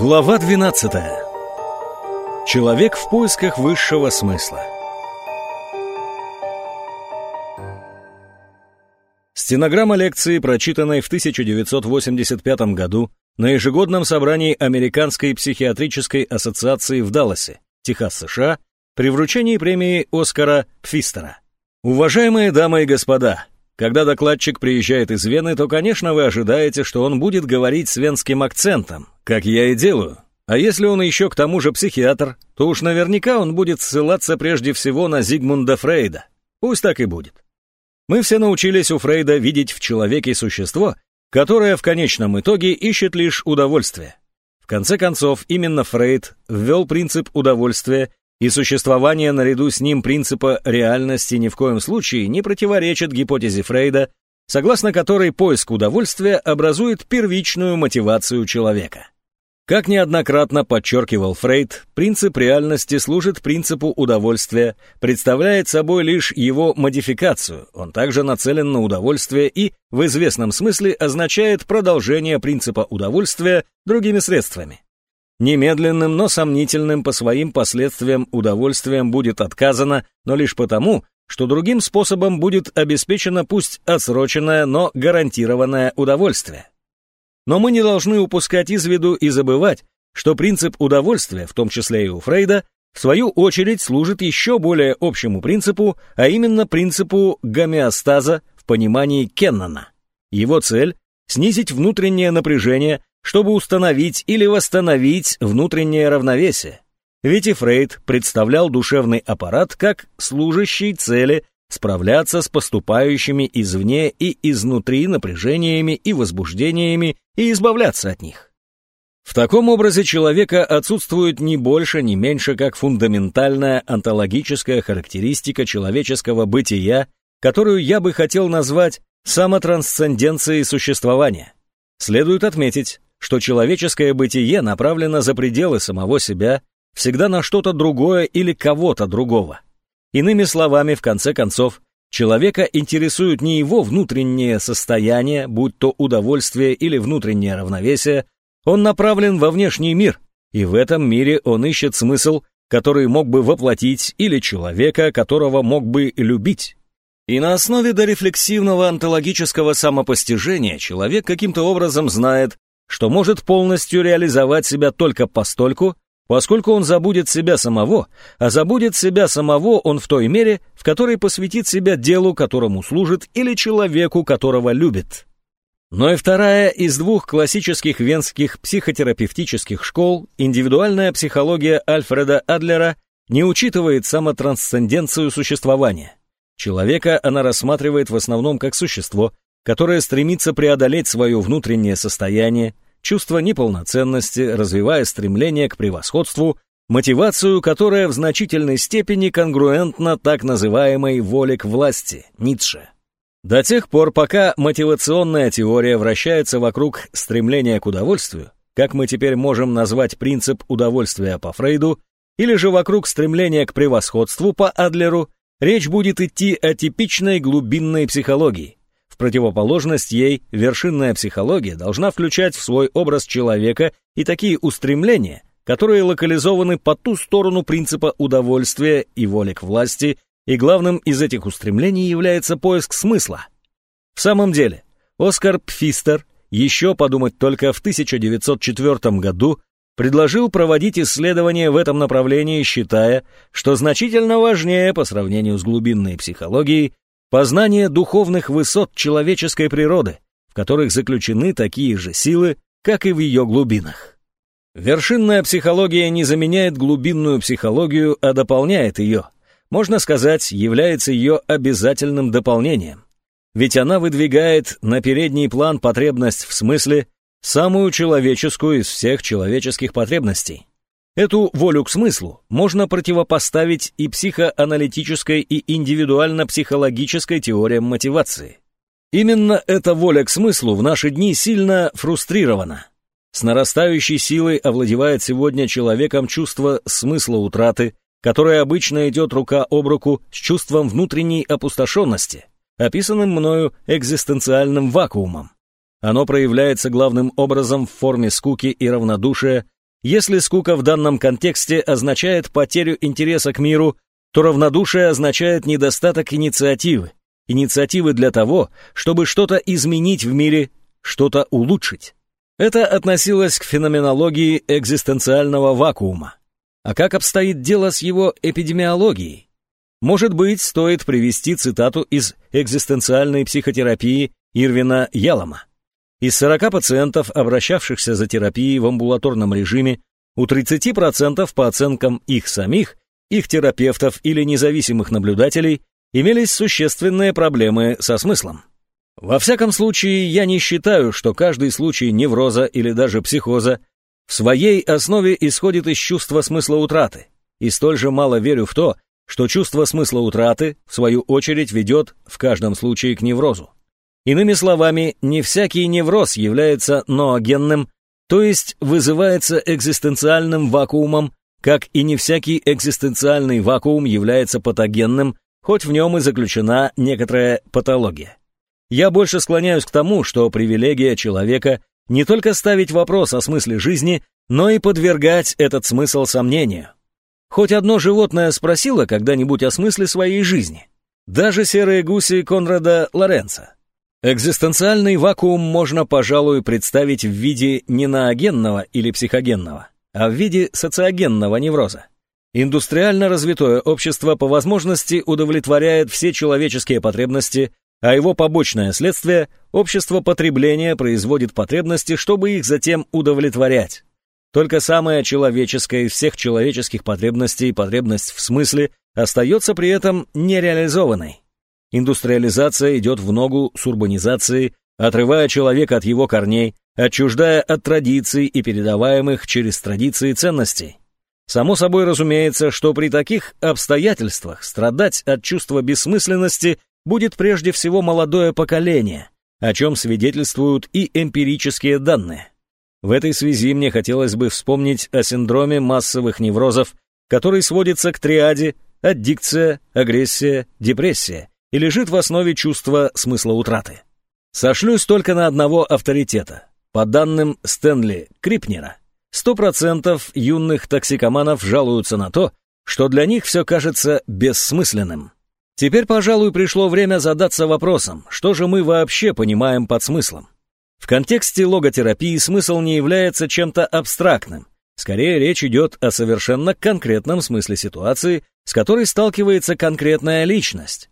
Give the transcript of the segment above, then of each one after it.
Глава 12. Человек в поисках высшего смысла. Стенограмма лекции, прочитанной в 1985 году на ежегодном собрании Американской психиатрической ассоциации в Далласе, Техас, США, при вручении премии Оскара Пфистера. Уважаемые дамы и господа, когда докладчик приезжает из Вены, то, конечно, вы ожидаете, что он будет говорить с венским акцентом, как я и делаю. А если он еще к тому же психиатр, то уж наверняка он будет ссылаться прежде всего на Зигмунда Фрейда. Пусть так и будет. Мы все научились у Фрейда видеть в человеке существо, которое в конечном итоге ищет лишь удовольствие. В конце концов, именно Фрейд ввел принцип удовольствия и существование наряду с ним принципа реальности ни в коем случае не противоречит гипотезе Фрейда, согласно которой поиск удовольствия образует первичную мотивацию человека. Как неоднократно подчеркивал Фрейд, принцип реальности служит принципу удовольствия, представляет собой лишь его модификацию, он также нацелен на удовольствие и, в известном смысле, означает продолжение принципа удовольствия другими средствами. Немедленным, но сомнительным по своим последствиям удовольствием будет отказано, но лишь потому, что другим способом будет обеспечено пусть отсроченное, но гарантированное удовольствие. Но мы не должны упускать из виду и забывать, что принцип удовольствия, в том числе и у Фрейда, в свою очередь служит еще более общему принципу, а именно принципу гомеостаза в понимании Кеннона. Его цель – снизить внутреннее напряжение, чтобы установить или восстановить внутреннее равновесие. Ведь и Фрейд представлял душевный аппарат как служащий цели справляться с поступающими извне и изнутри напряжениями и возбуждениями и избавляться от них. В таком образе человека отсутствует не больше, не меньше, как фундаментальная онтологическая характеристика человеческого бытия, которую я бы хотел назвать самотрансценденцией существования. Следует отметить, что человеческое бытие направлено за пределы самого себя, всегда на что-то другое или кого-то другого. Иными словами, в конце концов, человека интересует не его внутреннее состояние, будь то удовольствие или внутреннее равновесие, он направлен во внешний мир, и в этом мире он ищет смысл, который мог бы воплотить, или человека, которого мог бы любить. И на основе дорефлексивного онтологического самопостижения человек каким-то образом знает, что может полностью реализовать себя только постольку, поскольку он забудет себя самого, а забудет себя самого он в той мере, в которой посвятит себя делу, которому служит, или человеку, которого любит. Но и вторая из двух классических венских психотерапевтических школ, индивидуальная психология Альфреда Адлера, не учитывает самотрансценденцию существования. Человека она рассматривает в основном как существо, которое стремится преодолеть свое внутреннее состояние, чувство неполноценности, развивая стремление к превосходству, мотивацию, которая в значительной степени конгруентна так называемой воле к власти, Ницше. До тех пор, пока мотивационная теория вращается вокруг стремления к удовольствию, как мы теперь можем назвать принцип удовольствия по Фрейду, или же вокруг стремления к превосходству по Адлеру, речь будет идти о типичной глубинной психологии, противоположность ей, вершинная психология должна включать в свой образ человека и такие устремления, которые локализованы по ту сторону принципа удовольствия и воли к власти, и главным из этих устремлений является поиск смысла. В самом деле, Оскар Пфистер, еще подумать только в 1904 году, предложил проводить исследования в этом направлении, считая, что значительно важнее по сравнению с глубинной психологией познание духовных высот человеческой природы, в которых заключены такие же силы, как и в ее глубинах. Вершинная психология не заменяет глубинную психологию, а дополняет ее. Можно сказать, является ее обязательным дополнением. Ведь она выдвигает на передний план потребность в смысле, самую человеческую из всех человеческих потребностей. Эту волю к смыслу можно противопоставить и психоаналитической, и индивидуально-психологической теориям мотивации. Именно эта воля к смыслу в наши дни сильно фрустрирована. С нарастающей силой овладевает сегодня человеком чувство смысла утраты, которое обычно идет рука об руку с чувством внутренней опустошенности, описанным мною экзистенциальным вакуумом. Оно проявляется главным образом в форме скуки и равнодушия, Если скука в данном контексте означает потерю интереса к миру, то равнодушие означает недостаток инициативы. Инициативы для того, чтобы что-то изменить в мире, что-то улучшить. Это относилось к феноменологии экзистенциального вакуума. А как обстоит дело с его эпидемиологией? Может быть, стоит привести цитату из экзистенциальной психотерапии Ирвина Ялома. Из 40 пациентов, обращавшихся за терапией в амбулаторном режиме, у 30% по оценкам их самих, их терапевтов или независимых наблюдателей имелись существенные проблемы со смыслом. Во всяком случае, я не считаю, что каждый случай невроза или даже психоза в своей основе исходит из чувства смысла утраты, и столь же мало верю в то, что чувство смысла утраты, в свою очередь, ведет в каждом случае к неврозу. Иными словами, не всякий невроз является ноогенным, то есть вызывается экзистенциальным вакуумом, как и не всякий экзистенциальный вакуум является патогенным, хоть в нем и заключена некоторая патология. Я больше склоняюсь к тому, что привилегия человека не только ставить вопрос о смысле жизни, но и подвергать этот смысл сомнению. Хоть одно животное спросило когда-нибудь о смысле своей жизни. Даже серые гуси Конрада Лоренца. Экзистенциальный вакуум можно, пожалуй, представить в виде не ноогенного или психогенного, а в виде социогенного невроза. Индустриально развитое общество по возможности удовлетворяет все человеческие потребности, а его побочное следствие – общество потребления производит потребности, чтобы их затем удовлетворять. Только самая человеческая из всех человеческих потребностей, потребность в смысле, остается при этом нереализованной. Индустриализация идет в ногу с урбанизацией, отрывая человека от его корней, отчуждая от традиций и передаваемых через традиции ценностей. Само собой разумеется, что при таких обстоятельствах страдать от чувства бессмысленности будет прежде всего молодое поколение, о чем свидетельствуют и эмпирические данные. В этой связи мне хотелось бы вспомнить о синдроме массовых неврозов, который сводится к триаде аддикция, агрессия, депрессия и лежит в основе чувства смысла утраты. Сошлюсь только на одного авторитета. По данным Стэнли Крипнера, 100% юных токсикоманов жалуются на то, что для них все кажется бессмысленным. Теперь, пожалуй, пришло время задаться вопросом, что же мы вообще понимаем под смыслом. В контексте логотерапии смысл не является чем-то абстрактным. Скорее, речь идет о совершенно конкретном смысле ситуации, с которой сталкивается конкретная личность.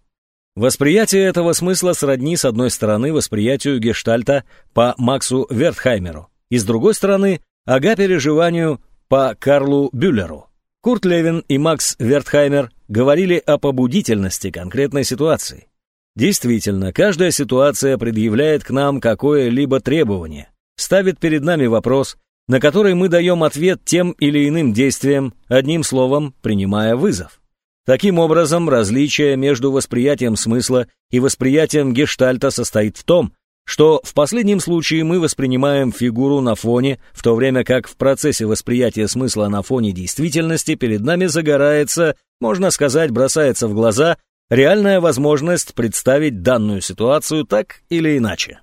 Восприятие этого смысла сродни с одной стороны восприятию гештальта по Максу Вертхаймеру, и с другой стороны ага-переживанию по Карлу Бюллеру. Курт Левин и Макс Вертхаймер говорили о побудительности конкретной ситуации. Действительно, каждая ситуация предъявляет к нам какое-либо требование, ставит перед нами вопрос, на который мы даем ответ тем или иным действием, одним словом, принимая вызов. Таким образом, различие между восприятием смысла и восприятием гештальта состоит в том, что в последнем случае мы воспринимаем фигуру на фоне, в то время как в процессе восприятия смысла на фоне действительности перед нами загорается, можно сказать, бросается в глаза реальная возможность представить данную ситуацию так или иначе.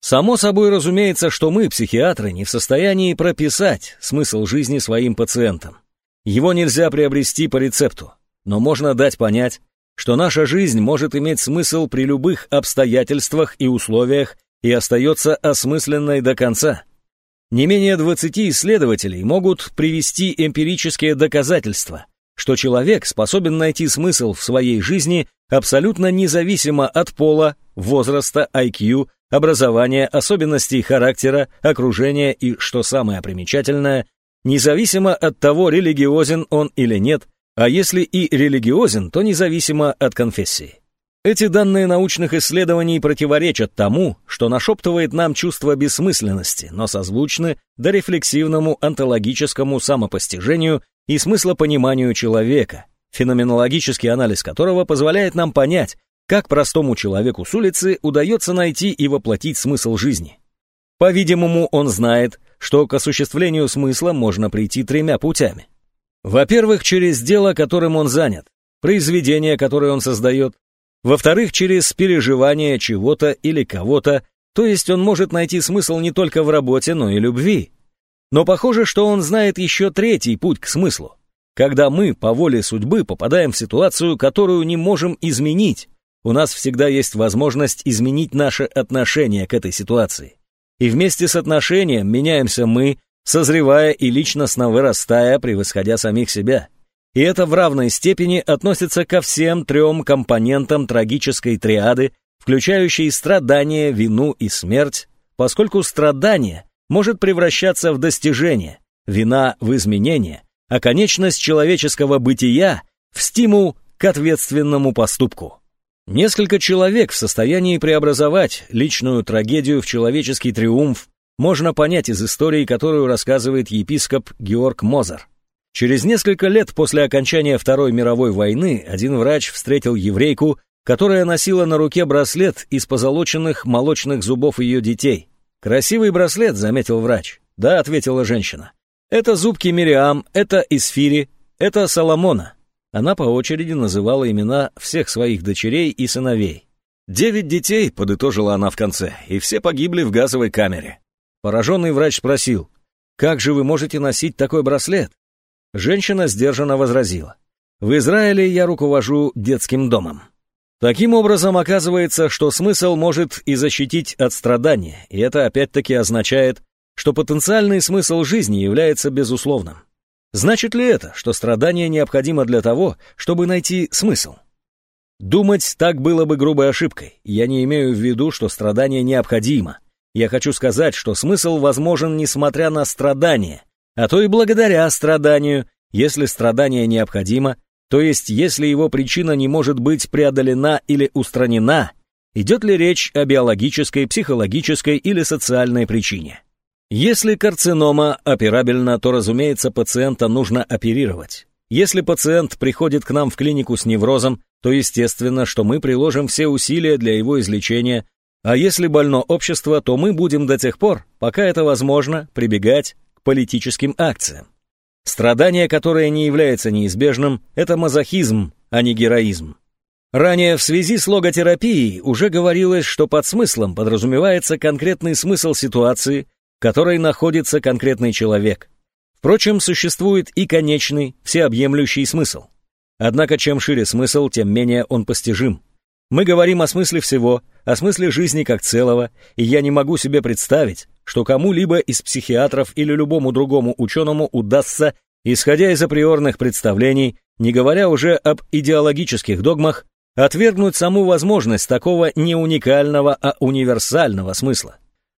Само собой разумеется, что мы, психиатры, не в состоянии прописать смысл жизни своим пациентам. Его нельзя приобрести по рецепту но можно дать понять, что наша жизнь может иметь смысл при любых обстоятельствах и условиях и остается осмысленной до конца. Не менее 20 исследователей могут привести эмпирические доказательства, что человек способен найти смысл в своей жизни абсолютно независимо от пола, возраста, IQ, образования, особенностей характера, окружения и, что самое примечательное, независимо от того, религиозен он или нет, а если и религиозен, то независимо от конфессии. Эти данные научных исследований противоречат тому, что нашептывает нам чувство бессмысленности, но созвучны дорефлексивному онтологическому самопостижению и смыслопониманию человека, феноменологический анализ которого позволяет нам понять, как простому человеку с улицы удается найти и воплотить смысл жизни. По-видимому, он знает, что к осуществлению смысла можно прийти тремя путями. Во-первых, через дело, которым он занят, произведение, которое он создает. Во-вторых, через переживание чего-то или кого-то, то есть он может найти смысл не только в работе, но и любви. Но похоже, что он знает еще третий путь к смыслу. Когда мы по воле судьбы попадаем в ситуацию, которую не можем изменить, у нас всегда есть возможность изменить наше отношение к этой ситуации. И вместе с отношением меняемся мы, созревая и личностно вырастая, превосходя самих себя. И это в равной степени относится ко всем трем компонентам трагической триады, включающей страдание, вину и смерть, поскольку страдание может превращаться в достижение, вина в изменение, а конечность человеческого бытия в стимул к ответственному поступку. Несколько человек в состоянии преобразовать личную трагедию в человеческий триумф можно понять из истории, которую рассказывает епископ Георг Мозер. Через несколько лет после окончания Второй мировой войны один врач встретил еврейку, которая носила на руке браслет из позолоченных молочных зубов ее детей. «Красивый браслет», — заметил врач. «Да», — ответила женщина. «Это зубки Мириам, это Исфири, это Соломона». Она по очереди называла имена всех своих дочерей и сыновей. «Девять детей», — подытожила она в конце, — «и все погибли в газовой камере». Пораженный врач спросил, «Как же вы можете носить такой браслет?» Женщина сдержанно возразила, «В Израиле я руковожу детским домом». Таким образом, оказывается, что смысл может и защитить от страдания, и это опять-таки означает, что потенциальный смысл жизни является безусловным. Значит ли это, что страдание необходимо для того, чтобы найти смысл? Думать так было бы грубой ошибкой. Я не имею в виду, что страдание необходимо. Я хочу сказать, что смысл возможен несмотря на страдание, а то и благодаря страданию. Если страдание необходимо, то есть если его причина не может быть преодолена или устранена, идет ли речь о биологической, психологической или социальной причине. Если карцинома операбельна, то, разумеется, пациента нужно оперировать. Если пациент приходит к нам в клинику с неврозом, то естественно, что мы приложим все усилия для его излечения, а если больно общество, то мы будем до тех пор, пока это возможно, прибегать к политическим акциям. Страдание, которое не является неизбежным, это мазохизм, а не героизм. Ранее в связи с логотерапией уже говорилось, что под смыслом подразумевается конкретный смысл ситуации, которой находится конкретный человек. Впрочем, существует и конечный, всеобъемлющий смысл. Однако чем шире смысл, тем менее он постижим. Мы говорим о смысле всего, о смысле жизни как целого, и я не могу себе представить, что кому-либо из психиатров или любому другому ученому удастся, исходя из априорных представлений, не говоря уже об идеологических догмах, отвергнуть саму возможность такого не уникального, а универсального смысла.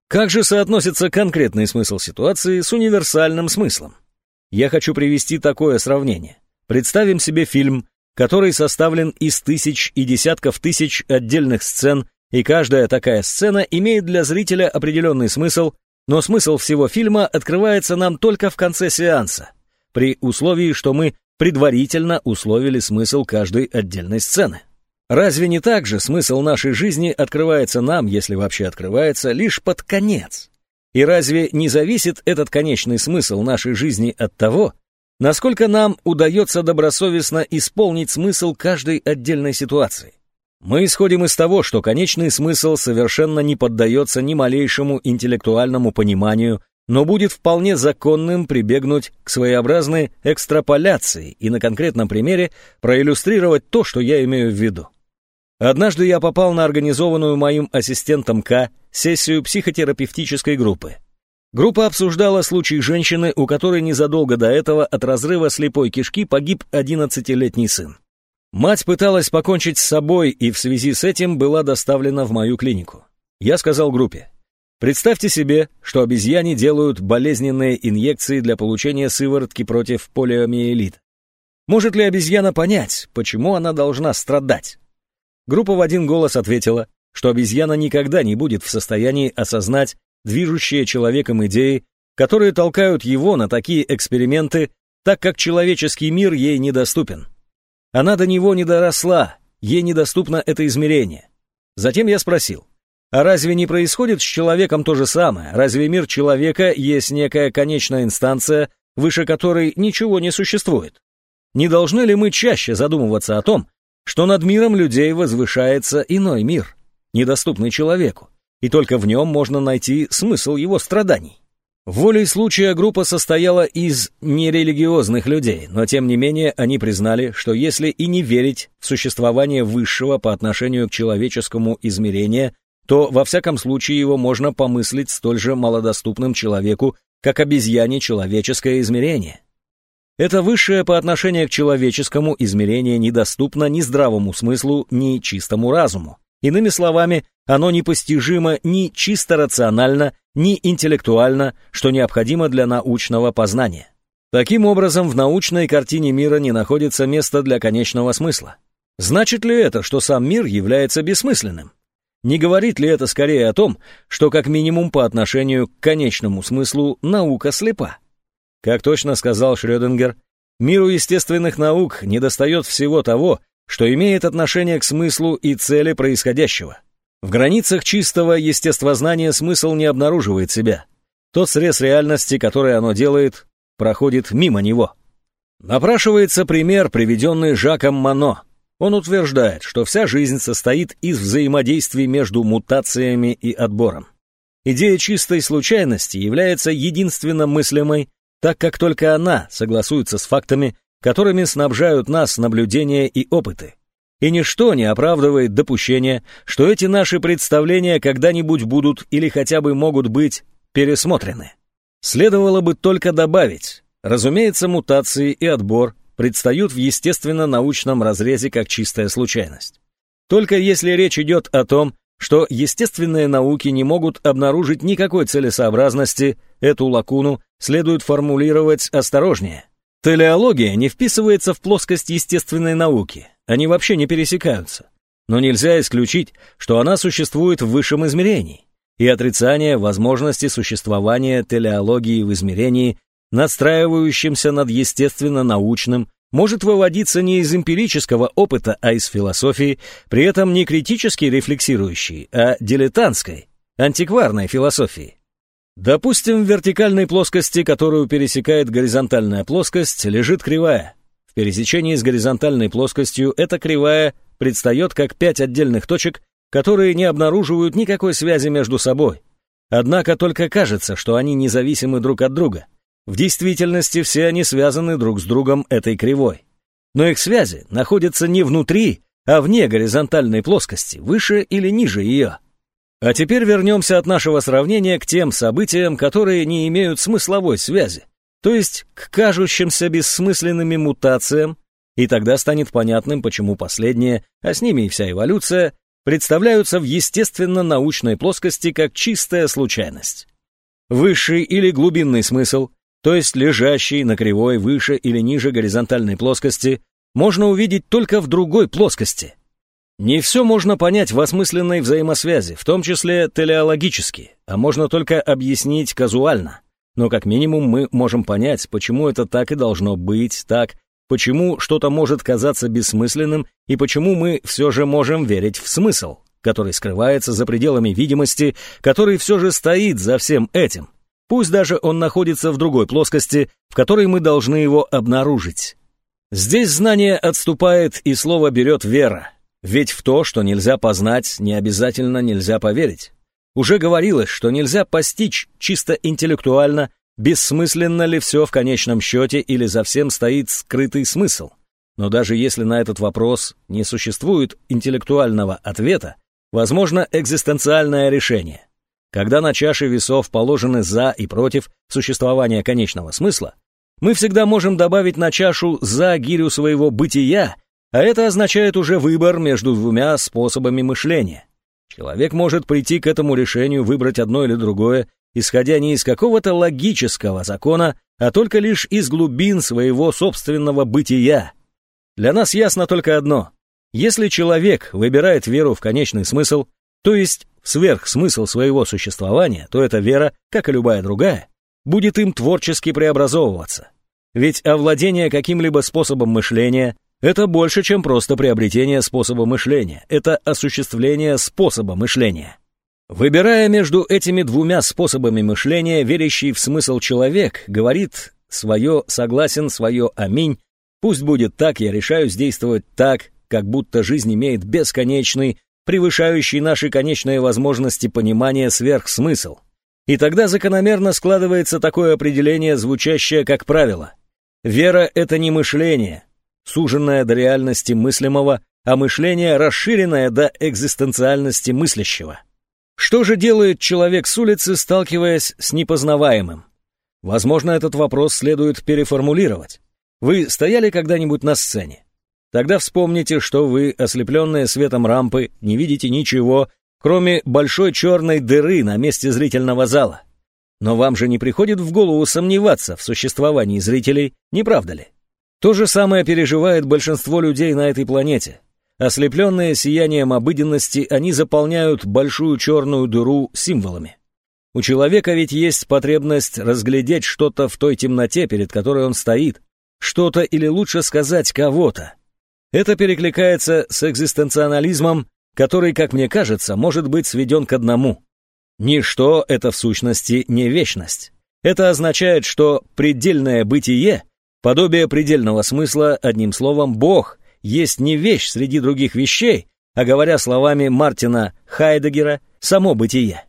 Как же соотносится конкретный смысл ситуации с универсальным смыслом? Я хочу привести такое сравнение. Представим себе фильм, который составлен из тысяч и десятков тысяч отдельных сцен, и каждая такая сцена имеет для зрителя определенный смысл, но смысл всего фильма открывается нам только в конце сеанса, при условии, что мы предварительно условили смысл каждой отдельной сцены. Разве не так же смысл нашей жизни открывается нам, если вообще открывается, лишь под конец? И разве не зависит этот конечный смысл нашей жизни от того, насколько нам удается добросовестно исполнить смысл каждой отдельной ситуации? Мы исходим из того, что конечный смысл совершенно не поддается ни малейшему интеллектуальному пониманию, но будет вполне законным прибегнуть к своеобразной экстраполяции и на конкретном примере проиллюстрировать то, что я имею в виду. Однажды я попал на организованную моим ассистентом К сессию психотерапевтической группы. Группа обсуждала случай женщины, у которой незадолго до этого от разрыва слепой кишки погиб 11-летний сын. Мать пыталась покончить с собой и в связи с этим была доставлена в мою клинику. Я сказал группе, представьте себе, что обезьяне делают болезненные инъекции для получения сыворотки против полиомиелита. Может ли обезьяна понять, почему она должна страдать? Группа в один голос ответила, что обезьяна никогда не будет в состоянии осознать движущие человеком идеи, которые толкают его на такие эксперименты, так как человеческий мир ей недоступен. Она до него не доросла, ей недоступно это измерение. Затем я спросил, а разве не происходит с человеком то же самое? Разве мир человека есть некая конечная инстанция, выше которой ничего не существует? Не должны ли мы чаще задумываться о том, что над миром людей возвышается иной мир, недоступный человеку, и только в нем можно найти смысл его страданий. Волей случая группа состояла из нерелигиозных людей, но тем не менее они признали, что если и не верить в существование высшего по отношению к человеческому измерения, то во всяком случае его можно помыслить столь же малодоступным человеку, как обезьяне человеческое измерение. Это высшее по отношению к человеческому измерение недоступно ни здравому смыслу, ни чистому разуму. Иными словами, оно непостижимо ни чисто рационально, ни интеллектуально, что необходимо для научного познания. Таким образом, в научной картине мира не находится места для конечного смысла. Значит ли это, что сам мир является бессмысленным? Не говорит ли это скорее о том, что как минимум по отношению к конечному смыслу наука слепа? Как точно сказал Шрёдингер, миру естественных наук недостает всего того, что имеет отношение к смыслу и цели происходящего. В границах чистого естествознания смысл не обнаруживает себя. Тот срез реальности, который оно делает, проходит мимо него. Напрашивается пример, приведенный Жаком Мано. Он утверждает, что вся жизнь состоит из взаимодействий между мутациями и отбором. Идея чистой случайности является единственно мыслимой так как только она согласуется с фактами, которыми снабжают нас наблюдения и опыты. И ничто не оправдывает допущение, что эти наши представления когда-нибудь будут или хотя бы могут быть пересмотрены. Следовало бы только добавить, разумеется, мутации и отбор предстают в естественно-научном разрезе как чистая случайность. Только если речь идет о том, что естественные науки не могут обнаружить никакой целесообразности, эту лакуну следует формулировать осторожнее. Телеология не вписывается в плоскость естественной науки, они вообще не пересекаются. Но нельзя исключить, что она существует в высшем измерении, и отрицание возможности существования телеологии в измерении, надстраивающемся над естественно-научным, может выводиться не из эмпирического опыта, а из философии, при этом не критически рефлексирующей, а дилетантской, антикварной философии. Допустим, в вертикальной плоскости, которую пересекает горизонтальная плоскость, лежит кривая. В пересечении с горизонтальной плоскостью эта кривая предстает как пять отдельных точек, которые не обнаруживают никакой связи между собой. Однако только кажется, что они независимы друг от друга. В действительности все они связаны друг с другом этой кривой. Но их связи находятся не внутри, а вне горизонтальной плоскости, выше или ниже ее. А теперь вернемся от нашего сравнения к тем событиям, которые не имеют смысловой связи, то есть к кажущимся бессмысленными мутациям, и тогда станет понятным, почему последние, а с ними и вся эволюция, представляются в естественно-научной плоскости как чистая случайность. Высший или глубинный смысл то есть лежащий на кривой выше или ниже горизонтальной плоскости, можно увидеть только в другой плоскости. Не все можно понять в осмысленной взаимосвязи, в том числе телеологически, а можно только объяснить казуально. Но как минимум мы можем понять, почему это так и должно быть так, почему что-то может казаться бессмысленным и почему мы все же можем верить в смысл, который скрывается за пределами видимости, который все же стоит за всем этим. Пусть даже он находится в другой плоскости, в которой мы должны его обнаружить. Здесь знание отступает, и слово берет вера. Ведь в то, что нельзя познать, не обязательно нельзя поверить. Уже говорилось, что нельзя постичь чисто интеллектуально, бессмысленно ли все в конечном счете или за всем стоит скрытый смысл. Но даже если на этот вопрос не существует интеллектуального ответа, возможно экзистенциальное решение. Когда на чаше весов положены «за» и «против» существования конечного смысла, мы всегда можем добавить на чашу «за» гирю своего бытия, а это означает уже выбор между двумя способами мышления. Человек может прийти к этому решению, выбрать одно или другое, исходя не из какого-то логического закона, а только лишь из глубин своего собственного бытия. Для нас ясно только одно. Если человек выбирает веру в конечный смысл, то есть сверхсмысл своего существования, то эта вера, как и любая другая, будет им творчески преобразовываться. Ведь овладение каким-либо способом мышления – это больше, чем просто приобретение способа мышления, это осуществление способа мышления. Выбирая между этими двумя способами мышления, верящий в смысл человек говорит свое «согласен», свое «аминь», пусть будет так, я решаюсь действовать так, как будто жизнь имеет бесконечный, превышающий наши конечные возможности понимания сверхсмысл. И тогда закономерно складывается такое определение, звучащее как правило. Вера — это не мышление, суженное до реальности мыслимого, а мышление, расширенное до экзистенциальности мыслящего. Что же делает человек с улицы, сталкиваясь с непознаваемым? Возможно, этот вопрос следует переформулировать. Вы стояли когда-нибудь на сцене? Тогда вспомните, что вы, ослепленные светом рампы, не видите ничего, кроме большой черной дыры на месте зрительного зала. Но вам же не приходит в голову сомневаться в существовании зрителей, не правда ли? То же самое переживает большинство людей на этой планете. Ослепленные сиянием обыденности, они заполняют большую черную дыру символами. У человека ведь есть потребность разглядеть что-то в той темноте, перед которой он стоит, что-то или лучше сказать кого-то. Это перекликается с экзистенциализмом, который, как мне кажется, может быть сведен к одному. Ничто — это в сущности не вечность. Это означает, что предельное бытие, подобие предельного смысла, одним словом, Бог — есть не вещь среди других вещей, а говоря словами Мартина Хайдегера, само бытие.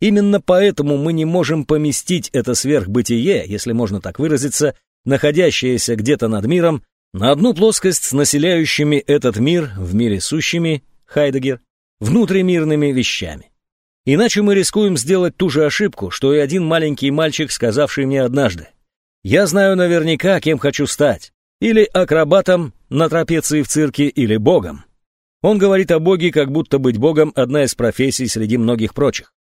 Именно поэтому мы не можем поместить это сверхбытие, если можно так выразиться, находящееся где-то над миром, на одну плоскость с населяющими этот мир в мире сущими, Хайдегер, внутримирными вещами. Иначе мы рискуем сделать ту же ошибку, что и один маленький мальчик, сказавший мне однажды. «Я знаю наверняка, кем хочу стать или акробатом на трапеции в цирке, или богом. Он говорит о боге, как будто быть богом – одна из профессий среди многих прочих.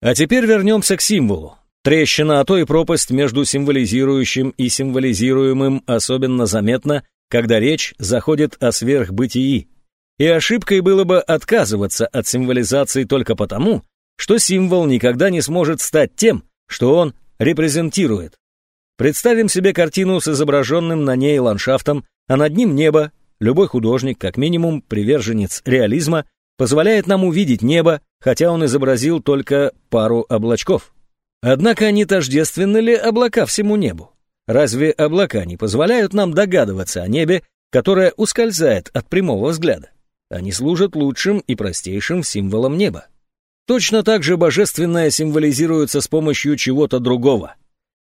А теперь вернемся к символу. Трещина, а то и пропасть между символизирующим и символизируемым особенно заметна, когда речь заходит о сверхбытии. И ошибкой было бы отказываться от символизации только потому, что символ никогда не сможет стать тем, что он репрезентирует. Представим себе картину с изображенным на ней ландшафтом, а над ним небо. Любой художник, как минимум приверженец реализма, позволяет нам увидеть небо, хотя он изобразил только пару облачков. Однако не тождественны ли облака всему небу? Разве облака не позволяют нам догадываться о небе, которое ускользает от прямого взгляда? Они служат лучшим и простейшим символом неба. Точно так же божественное символизируется с помощью чего-то другого –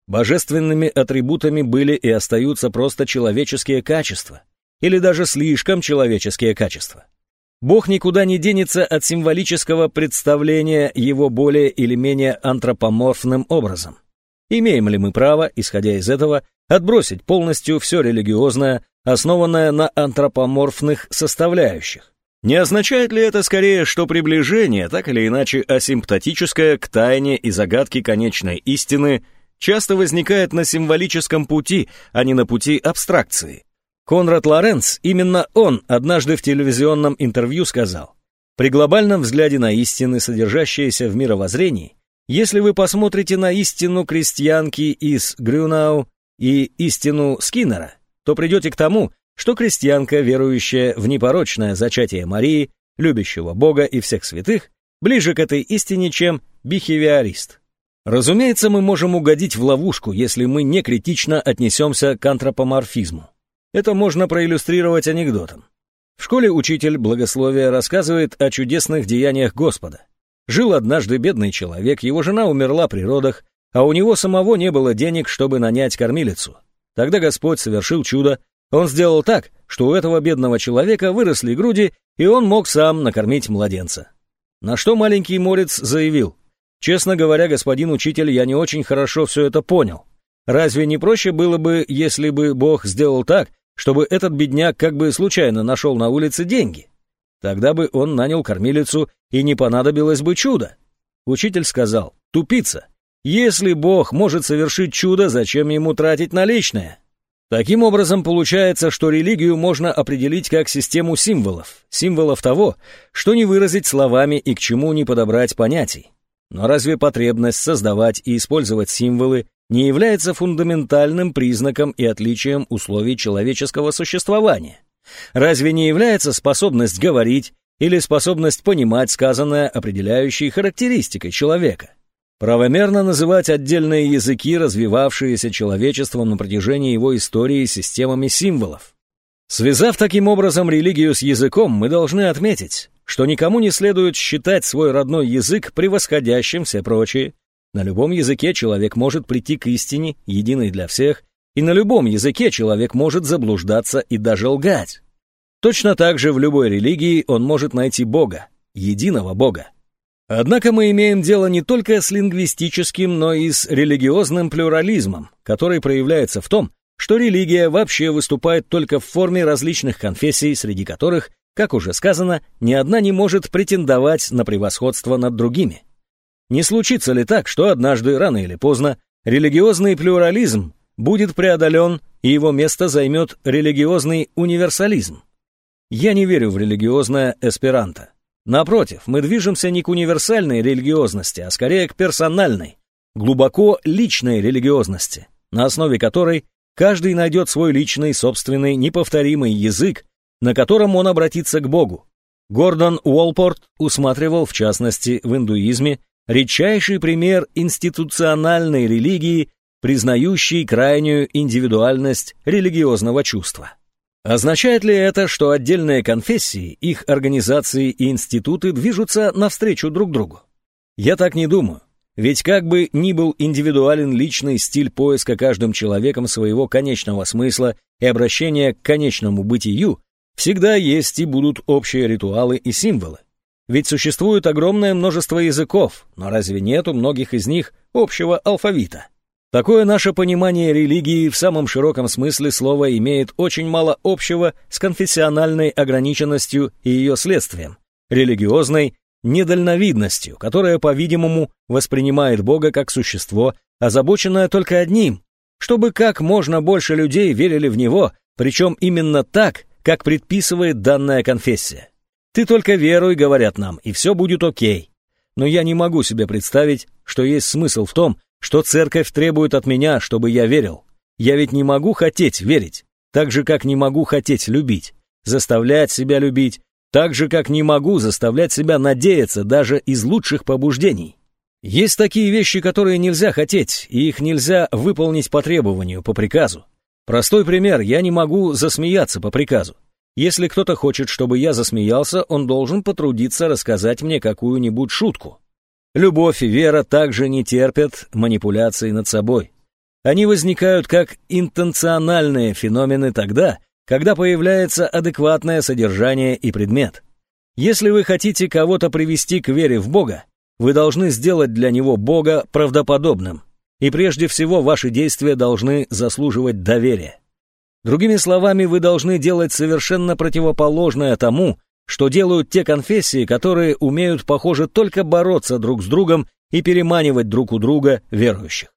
Божественными атрибутами были и остаются просто человеческие качества, или даже слишком человеческие качества. Бог никуда не денется от символического представления его более или менее антропоморфным образом. Имеем ли мы право, исходя из этого, отбросить полностью все религиозное, основанное на антропоморфных составляющих? Не означает ли это скорее, что приближение, так или иначе асимптотическое к тайне и загадке конечной истины – часто возникает на символическом пути, а не на пути абстракции. Конрад Лоренц, именно он однажды в телевизионном интервью сказал, «При глобальном взгляде на истины, содержащиеся в мировоззрении, если вы посмотрите на истину крестьянки из Грюнау и истину Скиннера, то придете к тому, что крестьянка, верующая в непорочное зачатие Марии, любящего Бога и всех святых, ближе к этой истине, чем бихевиорист. Разумеется, мы можем угодить в ловушку, если мы не критично отнесемся к антропоморфизму. Это можно проиллюстрировать анекдотом. В школе учитель благословия рассказывает о чудесных деяниях Господа. Жил однажды бедный человек, его жена умерла при родах, а у него самого не было денег, чтобы нанять кормилицу. Тогда Господь совершил чудо. Он сделал так, что у этого бедного человека выросли груди, и он мог сам накормить младенца. На что маленький морец заявил, Честно говоря, господин учитель, я не очень хорошо все это понял. Разве не проще было бы, если бы Бог сделал так, чтобы этот бедняк как бы случайно нашел на улице деньги? Тогда бы он нанял кормилицу, и не понадобилось бы чудо. Учитель сказал, тупица, если Бог может совершить чудо, зачем ему тратить наличное? Таким образом, получается, что религию можно определить как систему символов, символов того, что не выразить словами и к чему не подобрать понятий. Но разве потребность создавать и использовать символы не является фундаментальным признаком и отличием условий человеческого существования? Разве не является способность говорить или способность понимать сказанное определяющей характеристикой человека? Правомерно называть отдельные языки, развивавшиеся человечеством на протяжении его истории системами символов. Связав таким образом религию с языком, мы должны отметить, что никому не следует считать свой родной язык превосходящим все прочие, На любом языке человек может прийти к истине, единой для всех, и на любом языке человек может заблуждаться и даже лгать. Точно так же в любой религии он может найти Бога, единого Бога. Однако мы имеем дело не только с лингвистическим, но и с религиозным плюрализмом, который проявляется в том, что религия вообще выступает только в форме различных конфессий, среди которых, как уже сказано, ни одна не может претендовать на превосходство над другими. Не случится ли так, что однажды, рано или поздно, религиозный плюрализм будет преодолен, и его место займет религиозный универсализм? Я не верю в религиозное эсперанто. Напротив, мы движемся не к универсальной религиозности, а скорее к персональной, глубоко личной религиозности, на основе которой каждый найдет свой личный, собственный, неповторимый язык, на котором он обратится к Богу. Гордон Уолпорт усматривал, в частности, в индуизме, редчайший пример институциональной религии, признающей крайнюю индивидуальность религиозного чувства. Означает ли это, что отдельные конфессии, их организации и институты движутся навстречу друг другу? Я так не думаю. Ведь как бы ни был индивидуален личный стиль поиска каждым человеком своего конечного смысла и обращения к конечному бытию, всегда есть и будут общие ритуалы и символы. Ведь существует огромное множество языков, но разве нет у многих из них общего алфавита? Такое наше понимание религии в самом широком смысле слова имеет очень мало общего с конфессиональной ограниченностью и ее следствием, религиозной недальновидностью, которая, по-видимому, воспринимает Бога как существо, озабоченное только одним, чтобы как можно больше людей верили в Него, причем именно так, как предписывает данная конфессия. «Ты только веруй», — говорят нам, — «и все будет окей». Но я не могу себе представить, что есть смысл в том, что церковь требует от меня, чтобы я верил. Я ведь не могу хотеть верить, так же, как не могу хотеть любить, заставлять себя любить, так же, как не могу заставлять себя надеяться даже из лучших побуждений. Есть такие вещи, которые нельзя хотеть, и их нельзя выполнить по требованию, по приказу. Простой пример, я не могу засмеяться по приказу. Если кто-то хочет, чтобы я засмеялся, он должен потрудиться рассказать мне какую-нибудь шутку. Любовь и вера также не терпят манипуляций над собой. Они возникают как интенциональные феномены тогда, когда появляется адекватное содержание и предмет. Если вы хотите кого-то привести к вере в Бога, вы должны сделать для него Бога правдоподобным, и прежде всего ваши действия должны заслуживать доверия. Другими словами, вы должны делать совершенно противоположное тому, что делают те конфессии, которые умеют, похоже, только бороться друг с другом и переманивать друг у друга верующих.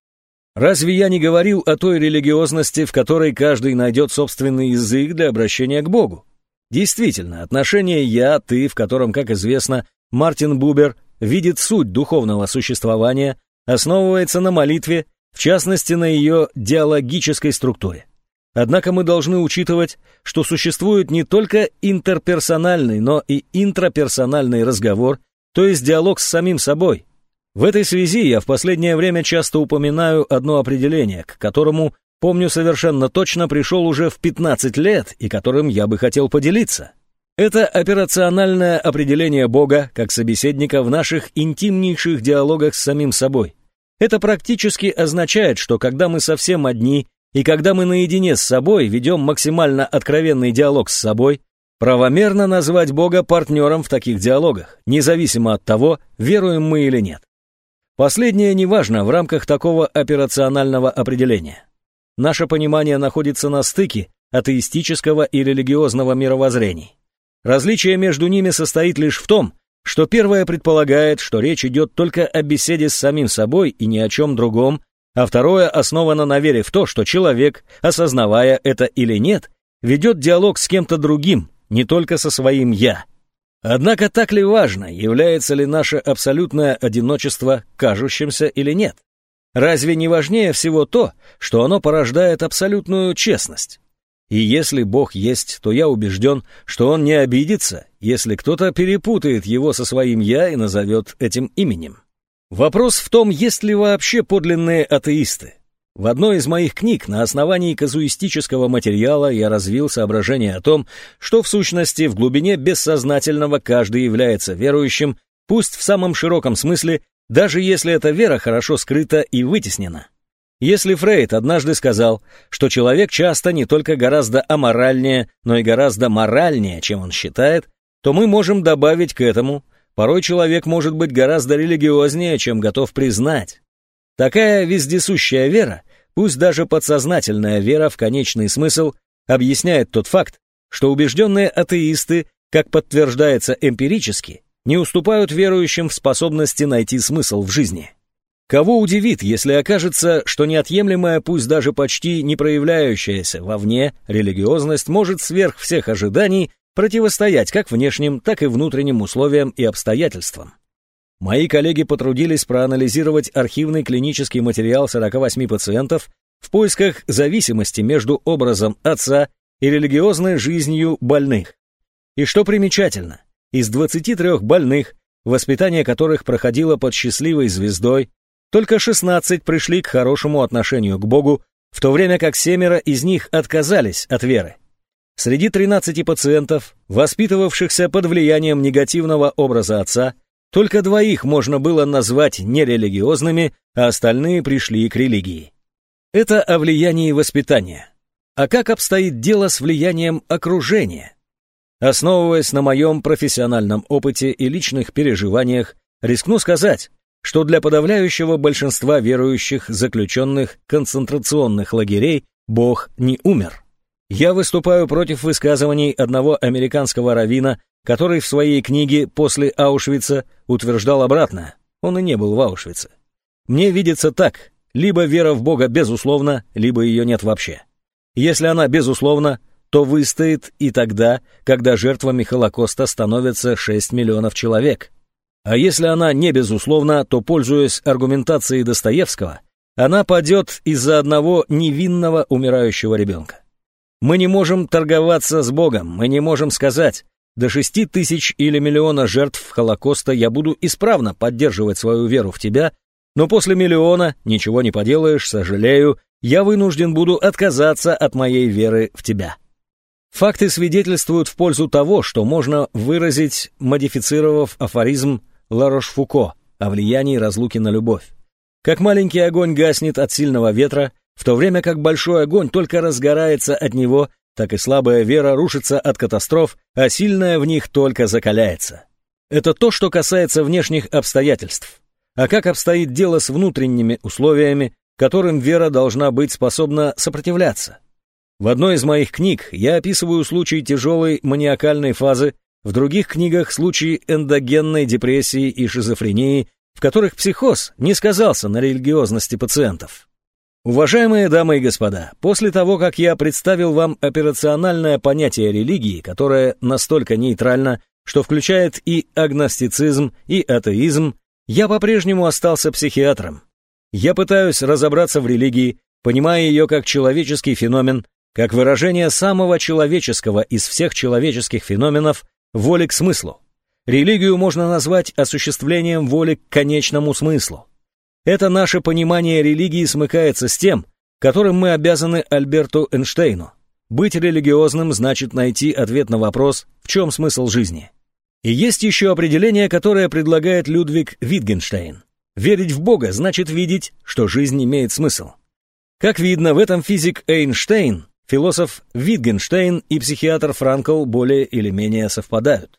Разве я не говорил о той религиозности, в которой каждый найдет собственный язык для обращения к Богу? Действительно, отношение «я-ты», в котором, как известно, Мартин Бубер видит суть духовного существования, основывается на молитве, в частности на ее диалогической структуре. Однако мы должны учитывать, что существует не только интерперсональный, но и интраперсональный разговор, то есть диалог с самим собой. В этой связи я в последнее время часто упоминаю одно определение, к которому, помню совершенно точно, пришел уже в 15 лет и которым я бы хотел поделиться. Это операциональное определение Бога как собеседника в наших интимнейших диалогах с самим собой. Это практически означает, что когда мы совсем одни и когда мы наедине с собой ведем максимально откровенный диалог с собой, правомерно назвать Бога партнером в таких диалогах, независимо от того, веруем мы или нет. Последнее неважно в рамках такого операционального определения. Наше понимание находится на стыке атеистического и религиозного мировоззрений. Различие между ними состоит лишь в том, что первое предполагает, что речь идет только о беседе с самим собой и ни о чем другом, а второе основано на вере в то, что человек, осознавая это или нет, ведет диалог с кем-то другим, не только со своим «я». Однако так ли важно, является ли наше абсолютное одиночество кажущимся или нет? Разве не важнее всего то, что оно порождает абсолютную честность? И если Бог есть, то я убежден, что Он не обидится, если кто-то перепутает его со своим «я» и назовет этим именем. Вопрос в том, есть ли вообще подлинные атеисты. В одной из моих книг на основании казуистического материала я развил соображение о том, что в сущности в глубине бессознательного каждый является верующим, пусть в самом широком смысле, даже если эта вера хорошо скрыта и вытеснена. Если Фрейд однажды сказал, что человек часто не только гораздо аморальнее, но и гораздо моральнее, чем он считает, то мы можем добавить к этому, порой человек может быть гораздо религиознее, чем готов признать. Такая вездесущая вера, пусть даже подсознательная вера в конечный смысл, объясняет тот факт, что убежденные атеисты, как подтверждается эмпирически, не уступают верующим в способности найти смысл в жизни. Кого удивит, если окажется, что неотъемлемая, пусть даже почти не проявляющаяся вовне, религиозность может сверх всех ожиданий противостоять как внешним, так и внутренним условиям и обстоятельствам. Мои коллеги потрудились проанализировать архивный клинический материал 48 пациентов в поисках зависимости между образом отца и религиозной жизнью больных. И что примечательно, из 23 больных, воспитание которых проходило под счастливой звездой, только 16 пришли к хорошему отношению к Богу, в то время как семеро из них отказались от веры. Среди 13 пациентов, воспитывавшихся под влиянием негативного образа отца, только двоих можно было назвать нерелигиозными, а остальные пришли к религии. Это о влиянии воспитания. А как обстоит дело с влиянием окружения? Основываясь на моем профессиональном опыте и личных переживаниях, рискну сказать, что для подавляющего большинства верующих заключенных концентрационных лагерей Бог не умер. Я выступаю против высказываний одного американского раввина, который в своей книге «После Аушвица» утверждал обратно. Он и не был в Аушвице. Мне видится так, либо вера в Бога безусловно, либо ее нет вообще. Если она безусловна, то выстоит и тогда, когда жертвами Холокоста становятся 6 миллионов человек – а если она не безусловна, то, пользуясь аргументацией Достоевского, она падет из-за одного невинного умирающего ребенка. Мы не можем торговаться с Богом, мы не можем сказать, до шести тысяч или миллиона жертв Холокоста я буду исправно поддерживать свою веру в тебя, но после миллиона, ничего не поделаешь, сожалею, я вынужден буду отказаться от моей веры в тебя. Факты свидетельствуют в пользу того, что можно выразить, модифицировав афоризм Ларош-Фуко о влиянии разлуки на любовь. Как маленький огонь гаснет от сильного ветра, в то время как большой огонь только разгорается от него, так и слабая вера рушится от катастроф, а сильная в них только закаляется. Это то, что касается внешних обстоятельств. А как обстоит дело с внутренними условиями, которым вера должна быть способна сопротивляться? В одной из моих книг я описываю случай тяжелой маниакальной фазы в других книгах случаи эндогенной депрессии и шизофрении, в которых психоз не сказался на религиозности пациентов. Уважаемые дамы и господа, после того, как я представил вам операциональное понятие религии, которое настолько нейтрально, что включает и агностицизм, и атеизм, я по-прежнему остался психиатром. Я пытаюсь разобраться в религии, понимая ее как человеческий феномен, как выражение самого человеческого из всех человеческих феноменов, воли к смыслу. Религию можно назвать осуществлением воли к конечному смыслу. Это наше понимание религии смыкается с тем, которым мы обязаны Альберту Эйнштейну. Быть религиозным значит найти ответ на вопрос, в чем смысл жизни. И есть еще определение, которое предлагает Людвиг Витгенштейн. Верить в Бога значит видеть, что жизнь имеет смысл. Как видно, в этом физик Эйнштейн Философ Витгенштейн и психиатр Франкл более или менее совпадают.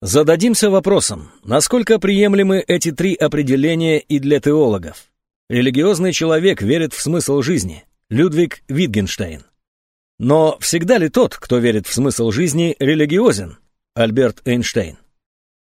Зададимся вопросом, насколько приемлемы эти три определения и для теологов. Религиозный человек верит в смысл жизни. Людвиг Витгенштейн. Но всегда ли тот, кто верит в смысл жизни, религиозен? Альберт Эйнштейн.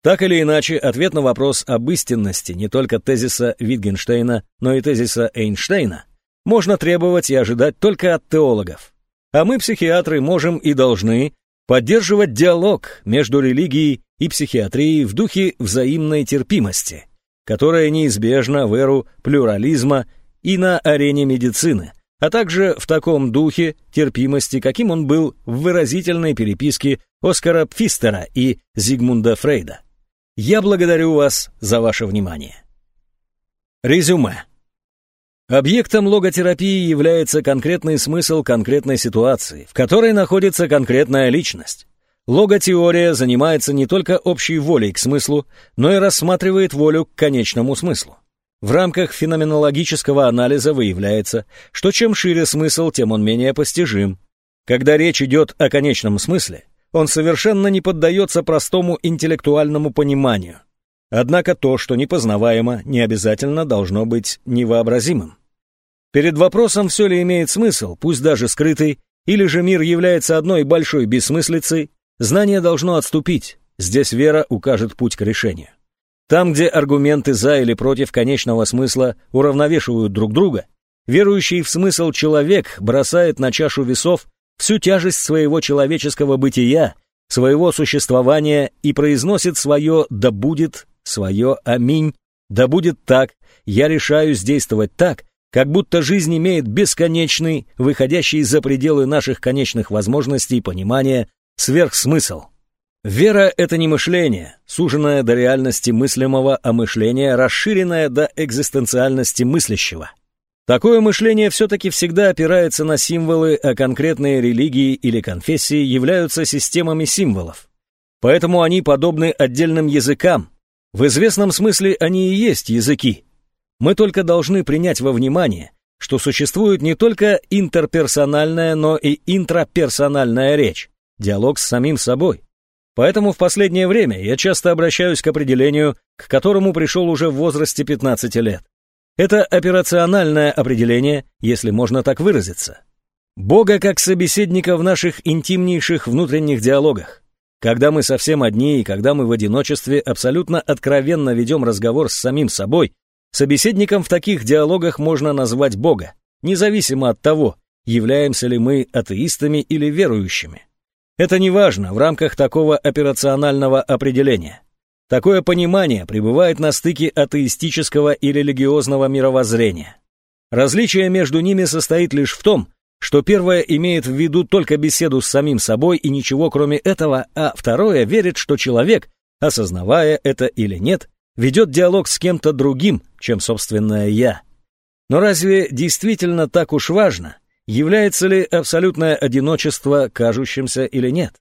Так или иначе, ответ на вопрос об истинности не только тезиса Витгенштейна, но и тезиса Эйнштейна можно требовать и ожидать только от теологов а мы, психиатры, можем и должны поддерживать диалог между религией и психиатрией в духе взаимной терпимости, которая неизбежна в эру плюрализма и на арене медицины, а также в таком духе терпимости, каким он был в выразительной переписке Оскара Пфистера и Зигмунда Фрейда. Я благодарю вас за ваше внимание. Резюме. Объектом логотерапии является конкретный смысл конкретной ситуации, в которой находится конкретная личность. Логотеория занимается не только общей волей к смыслу, но и рассматривает волю к конечному смыслу. В рамках феноменологического анализа выявляется, что чем шире смысл, тем он менее постижим. Когда речь идет о конечном смысле, он совершенно не поддается простому интеллектуальному пониманию. Однако то, что непознаваемо, не обязательно должно быть невообразимым. Перед вопросом, все ли имеет смысл, пусть даже скрытый, или же мир является одной большой бессмыслицей, знание должно отступить, здесь вера укажет путь к решению. Там, где аргументы за или против конечного смысла уравновешивают друг друга, верующий в смысл человек бросает на чашу весов всю тяжесть своего человеческого бытия, своего существования и произносит свое «да будет», свое «аминь», «да будет так», «я решаюсь действовать так», как будто жизнь имеет бесконечный, выходящий за пределы наших конечных возможностей понимания, сверхсмысл. Вера — это не мышление, суженное до реальности мыслимого, а мышление, расширенное до экзистенциальности мыслящего. Такое мышление все-таки всегда опирается на символы, а конкретные религии или конфессии являются системами символов. Поэтому они подобны отдельным языкам. В известном смысле они и есть языки. Мы только должны принять во внимание, что существует не только интерперсональная, но и интраперсональная речь, диалог с самим собой. Поэтому в последнее время я часто обращаюсь к определению, к которому пришел уже в возрасте 15 лет. Это операциональное определение, если можно так выразиться. Бога как собеседника в наших интимнейших внутренних диалогах. Когда мы совсем одни и когда мы в одиночестве абсолютно откровенно ведем разговор с самим собой, собеседником в таких диалогах можно назвать Бога, независимо от того, являемся ли мы атеистами или верующими. Это не важно в рамках такого операционального определения. Такое понимание пребывает на стыке атеистического и религиозного мировоззрения. Различие между ними состоит лишь в том, что первое имеет в виду только беседу с самим собой и ничего кроме этого, а второе верит, что человек, осознавая это или нет, ведет диалог с кем-то другим, чем собственное «я». Но разве действительно так уж важно, Является ли абсолютное одиночество кажущимся или нет?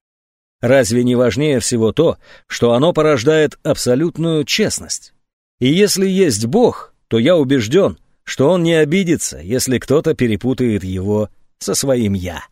Разве не важнее всего то, что оно порождает абсолютную честность? И если есть Бог, то я убежден, что Он не обидится, если кто-то перепутает его со своим «я».